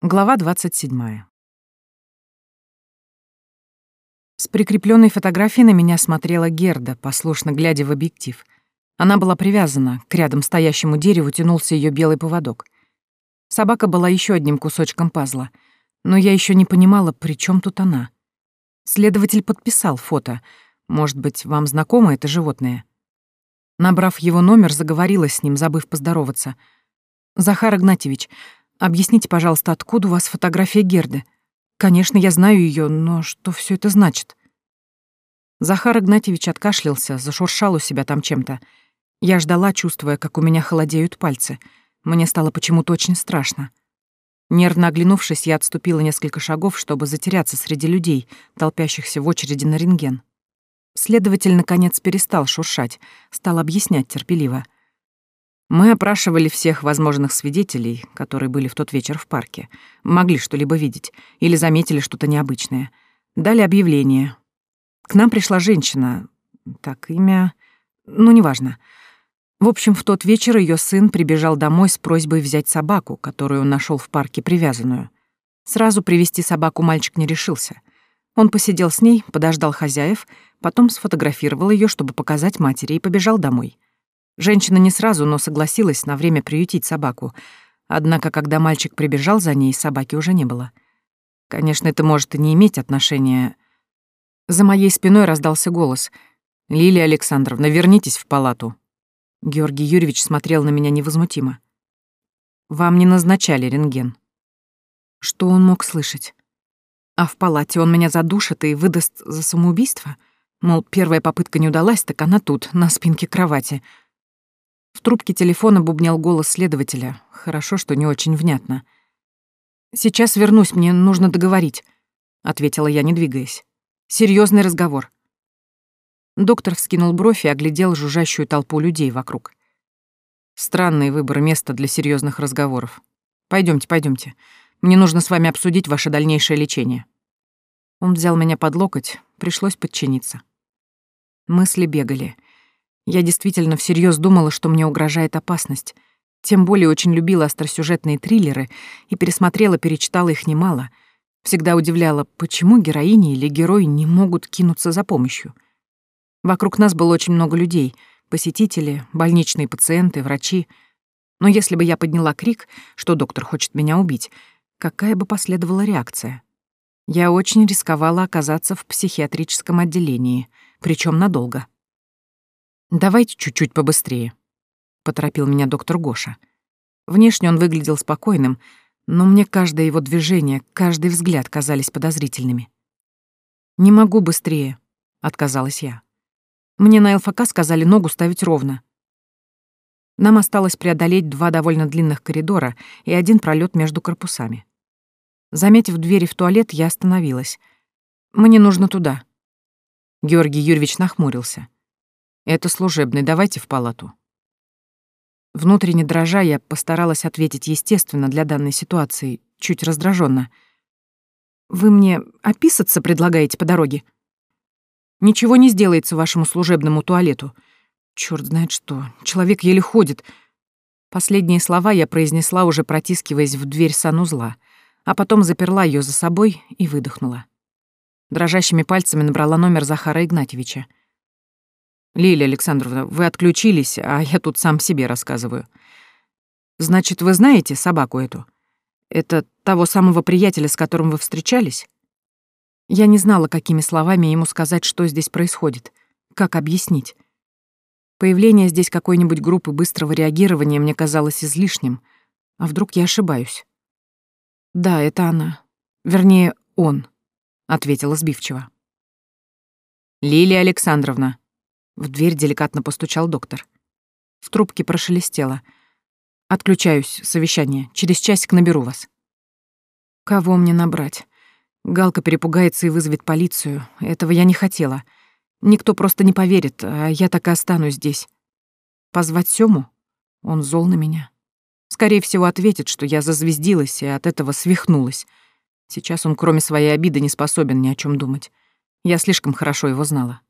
Глава 27. С прикрепленной фотографией на меня смотрела Герда, послушно глядя в объектив. Она была привязана, к рядом стоящему дереву тянулся ее белый поводок. Собака была еще одним кусочком пазла, но я еще не понимала, при чем тут она. Следователь подписал фото. Может быть, вам знакомо это животное? Набрав его номер, заговорила с ним, забыв поздороваться. «Захар Игнатьевич, Объясните, пожалуйста, откуда у вас фотография Герды? Конечно, я знаю ее, но что все это значит? Захар Игнатьевич откашлялся, зашуршал у себя там чем-то. Я ждала, чувствуя, как у меня холодеют пальцы. Мне стало почему-то очень страшно. Нервно оглянувшись, я отступила несколько шагов, чтобы затеряться среди людей, толпящихся в очереди на рентген. Следователь, наконец, перестал шуршать, стал объяснять терпеливо — мы опрашивали всех возможных свидетелей, которые были в тот вечер в парке, могли что-либо видеть или заметили что-то необычное. Дали объявление. К нам пришла женщина. Так, имя... Ну, неважно. В общем, в тот вечер ее сын прибежал домой с просьбой взять собаку, которую он нашел в парке привязанную. Сразу привести собаку мальчик не решился. Он посидел с ней, подождал хозяев, потом сфотографировал ее, чтобы показать матери, и побежал домой. Женщина не сразу, но согласилась на время приютить собаку. Однако, когда мальчик прибежал за ней, собаки уже не было. Конечно, это может и не иметь отношения. За моей спиной раздался голос. «Лилия Александровна, вернитесь в палату». Георгий Юрьевич смотрел на меня невозмутимо. «Вам не назначали рентген». Что он мог слышать? А в палате он меня задушит и выдаст за самоубийство? Мол, первая попытка не удалась, так она тут, на спинке кровати — в трубке телефона бубнял голос следователя. Хорошо, что не очень внятно. «Сейчас вернусь, мне нужно договорить», — ответила я, не двигаясь. Серьезный разговор». Доктор вскинул бровь и оглядел жужжащую толпу людей вокруг. «Странный выбор места для серьезных разговоров. Пойдемте, пойдемте. Мне нужно с вами обсудить ваше дальнейшее лечение». Он взял меня под локоть, пришлось подчиниться. Мысли бегали — я действительно всерьез думала, что мне угрожает опасность. Тем более очень любила остросюжетные триллеры и пересмотрела, перечитала их немало. Всегда удивляла, почему героини или герой не могут кинуться за помощью. Вокруг нас было очень много людей — посетители, больничные пациенты, врачи. Но если бы я подняла крик, что доктор хочет меня убить, какая бы последовала реакция? Я очень рисковала оказаться в психиатрическом отделении, причем надолго. «Давайте чуть-чуть побыстрее», — поторопил меня доктор Гоша. Внешне он выглядел спокойным, но мне каждое его движение, каждый взгляд казались подозрительными. «Не могу быстрее», — отказалась я. «Мне на ЛФК сказали ногу ставить ровно». Нам осталось преодолеть два довольно длинных коридора и один пролет между корпусами. Заметив двери в туалет, я остановилась. «Мне нужно туда». Георгий Юрьевич нахмурился. Это служебный, давайте в палату. Внутренне дрожа, я постаралась ответить естественно для данной ситуации, чуть раздраженно. «Вы мне описаться предлагаете по дороге?» «Ничего не сделается вашему служебному туалету. Чёрт знает что, человек еле ходит». Последние слова я произнесла, уже протискиваясь в дверь санузла, а потом заперла ее за собой и выдохнула. Дрожащими пальцами набрала номер Захара Игнатьевича. Лилия Александровна, вы отключились, а я тут сам себе рассказываю. Значит, вы знаете собаку эту? Это того самого приятеля, с которым вы встречались? Я не знала, какими словами ему сказать, что здесь происходит, как объяснить. Появление здесь какой-нибудь группы быстрого реагирования мне казалось излишним. А вдруг я ошибаюсь? Да, это она. Вернее, он, ответила сбивчиво. Лилия Александровна, в дверь деликатно постучал доктор. В трубке прошелестело. «Отключаюсь, совещание. Через часик наберу вас». «Кого мне набрать?» Галка перепугается и вызовет полицию. Этого я не хотела. Никто просто не поверит, а я так и останусь здесь. Позвать Сёму? Он зол на меня. Скорее всего, ответит, что я зазвездилась и от этого свихнулась. Сейчас он, кроме своей обиды, не способен ни о чем думать. Я слишком хорошо его знала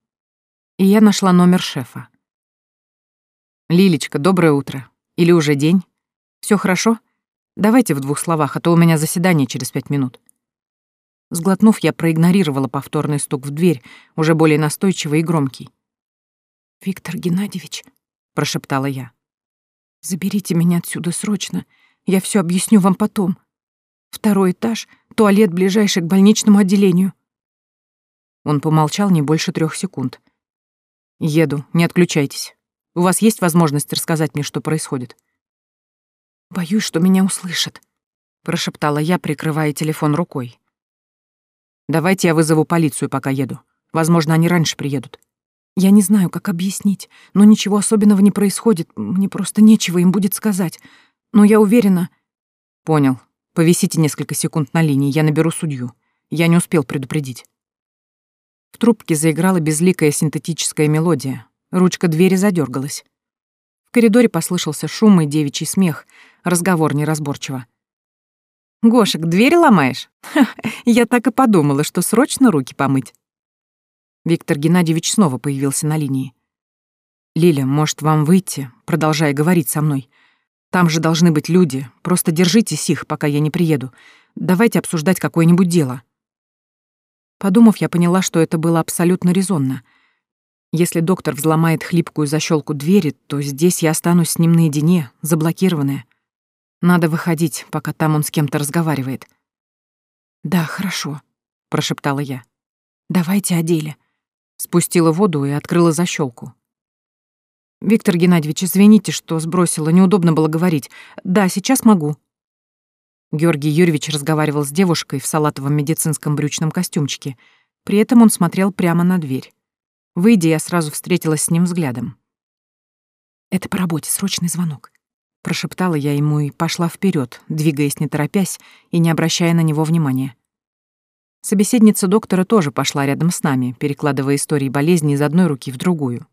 и я нашла номер шефа. «Лилечка, доброе утро. Или уже день? Все хорошо? Давайте в двух словах, а то у меня заседание через пять минут». Сглотнув, я проигнорировала повторный стук в дверь, уже более настойчивый и громкий. «Виктор Геннадьевич», — прошептала я, — «заберите меня отсюда срочно. Я все объясню вам потом. Второй этаж, туалет, ближайший к больничному отделению». Он помолчал не больше трех секунд. «Еду, не отключайтесь. У вас есть возможность рассказать мне, что происходит?» «Боюсь, что меня услышат», — прошептала я, прикрывая телефон рукой. Давайте я вызову полицию, пока еду. Возможно, они раньше приедут. Я не знаю, как объяснить, но ничего особенного не происходит. Мне просто нечего им будет сказать. Но я уверена... Понял. Повисите несколько секунд на линии, я наберу судью. Я не успел предупредить. В трубке заиграла безликая синтетическая мелодия. Ручка двери задергалась. В коридоре послышался шум и девичий смех, разговор неразборчиво. Гошек, дверь ломаешь? Ха, я так и подумала, что срочно руки помыть. Виктор Геннадьевич снова появился на линии. «Лиля, может, вам выйти, продолжая говорить со мной? Там же должны быть люди. Просто держитесь их, пока я не приеду. Давайте обсуждать какое-нибудь дело». Подумав, я поняла, что это было абсолютно резонно. Если доктор взломает хлипкую защелку двери, то здесь я останусь с ним наедине, заблокированная. Надо выходить, пока там он с кем-то разговаривает. «Да, хорошо», — прошептала я. «Давайте о деле». Спустила воду и открыла защелку. «Виктор Геннадьевич, извините, что сбросила, неудобно было говорить. Да, сейчас могу». Георгий Юрьевич разговаривал с девушкой в салатовом медицинском брючном костюмчике. При этом он смотрел прямо на дверь. Выйдя, я сразу встретилась с ним взглядом. «Это по работе, срочный звонок. Прошептала я ему и пошла вперед, двигаясь не торопясь и не обращая на него внимания. Собеседница доктора тоже пошла рядом с нами, перекладывая истории болезни из одной руки в другую.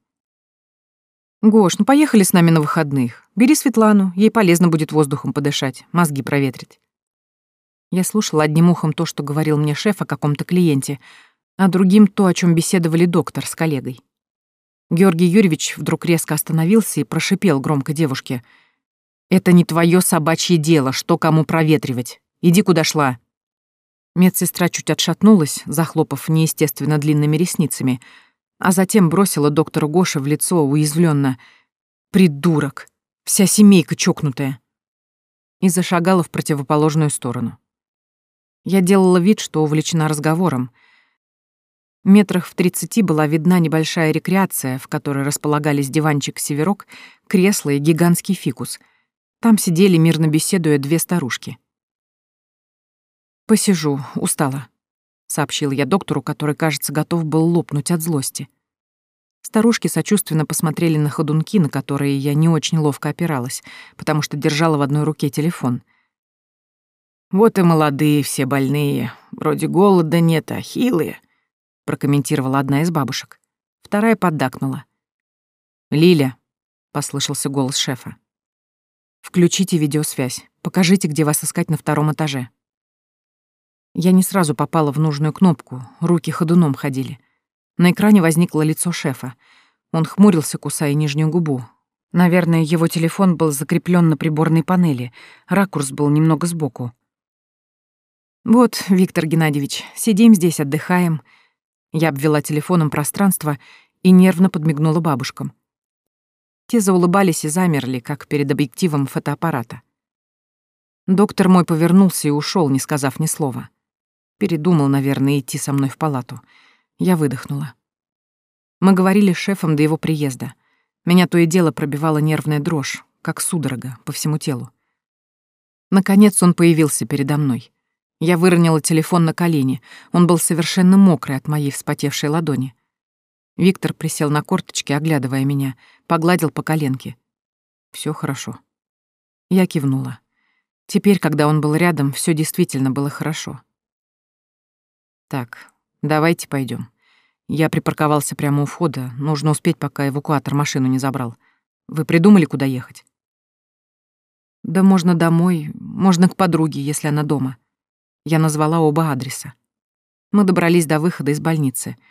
«Гош, ну поехали с нами на выходных. Бери Светлану, ей полезно будет воздухом подышать, мозги проветрить». Я слушала одним ухом то, что говорил мне шеф о каком-то клиенте, а другим то, о чем беседовали доктор с коллегой. Георгий Юрьевич вдруг резко остановился и прошипел громко девушке — это не твое собачье дело, что кому проветривать. Иди, куда шла. Медсестра чуть отшатнулась, захлопав неестественно длинными ресницами, а затем бросила доктору Гоше в лицо уязвленно: «Придурок! Вся семейка чокнутая!» и зашагала в противоположную сторону. Я делала вид, что увлечена разговором. Метрах в тридцати была видна небольшая рекреация, в которой располагались диванчик-северок, кресло и гигантский фикус — там сидели, мирно беседуя, две старушки. «Посижу, устала», — сообщил я доктору, который, кажется, готов был лопнуть от злости. Старушки сочувственно посмотрели на ходунки, на которые я не очень ловко опиралась, потому что держала в одной руке телефон. «Вот и молодые все больные. Вроде голода нет, а хилые», — прокомментировала одна из бабушек. Вторая поддакнула. «Лиля», — послышался голос шефа. Включите видеосвязь. Покажите, где вас искать на втором этаже. Я не сразу попала в нужную кнопку, руки ходуном ходили. На экране возникло лицо шефа. Он хмурился, кусая нижнюю губу. Наверное, его телефон был закреплен на приборной панели, ракурс был немного сбоку. «Вот, Виктор Геннадьевич, сидим здесь, отдыхаем». Я обвела телефоном пространство и нервно подмигнула бабушкам. Те заулыбались и замерли, как перед объективом фотоаппарата. Доктор мой повернулся и ушел, не сказав ни слова. Передумал, наверное, идти со мной в палату. Я выдохнула. Мы говорили с шефом до его приезда. Меня то и дело пробивала нервная дрожь, как судорога, по всему телу. Наконец он появился передо мной. Я выронила телефон на колени. Он был совершенно мокрый от моей вспотевшей ладони. Виктор присел на корточки, оглядывая меня, погладил по коленке. Все хорошо. Я кивнула. Теперь, когда он был рядом, все действительно было хорошо. Так, давайте пойдем. Я припарковался прямо у входа. Нужно успеть, пока эвакуатор машину не забрал. Вы придумали, куда ехать? Да можно домой, можно к подруге, если она дома. Я назвала оба адреса. Мы добрались до выхода из больницы —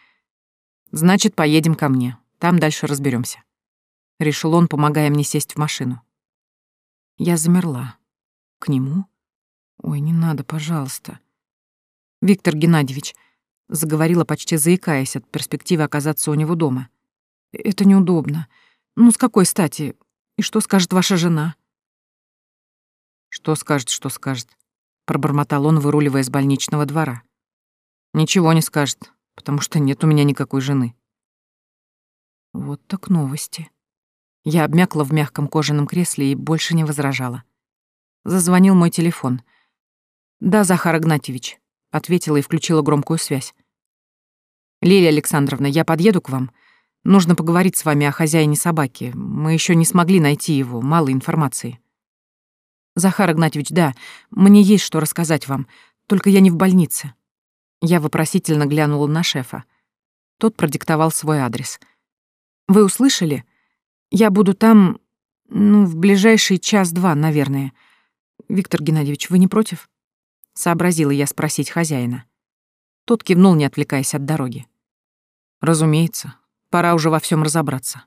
Значит, поедем ко мне. Там дальше разберемся. Решил он, помогая мне сесть в машину. Я замерла. К нему? Ой, не надо, пожалуйста. Виктор Геннадьевич, заговорила почти заикаясь от перспективы оказаться у него дома. Это неудобно. Ну, с какой стати? И что скажет ваша жена? Что скажет, что скажет? Пробормотал он, выруливая из больничного двора. Ничего не скажет, потому что нет у меня никакой жены. Вот так новости. Я обмякла в мягком кожаном кресле и больше не возражала. Зазвонил мой телефон. «Да, Захар Игнатьевич», — ответила и включила громкую связь. «Лилия Александровна, я подъеду к вам. Нужно поговорить с вами о хозяине собаки. Мы еще не смогли найти его, мало информации». «Захар Игнатьевич, да, мне есть что рассказать вам, только я не в больнице». Я вопросительно глянула на шефа. Тот продиктовал свой адрес. «Вы услышали? Я буду там, ну, в ближайший час-два, наверное. Виктор Геннадьевич, вы не против?» Сообразила я спросить хозяина. Тот кивнул, не отвлекаясь от дороги. «Разумеется, пора уже во всем разобраться».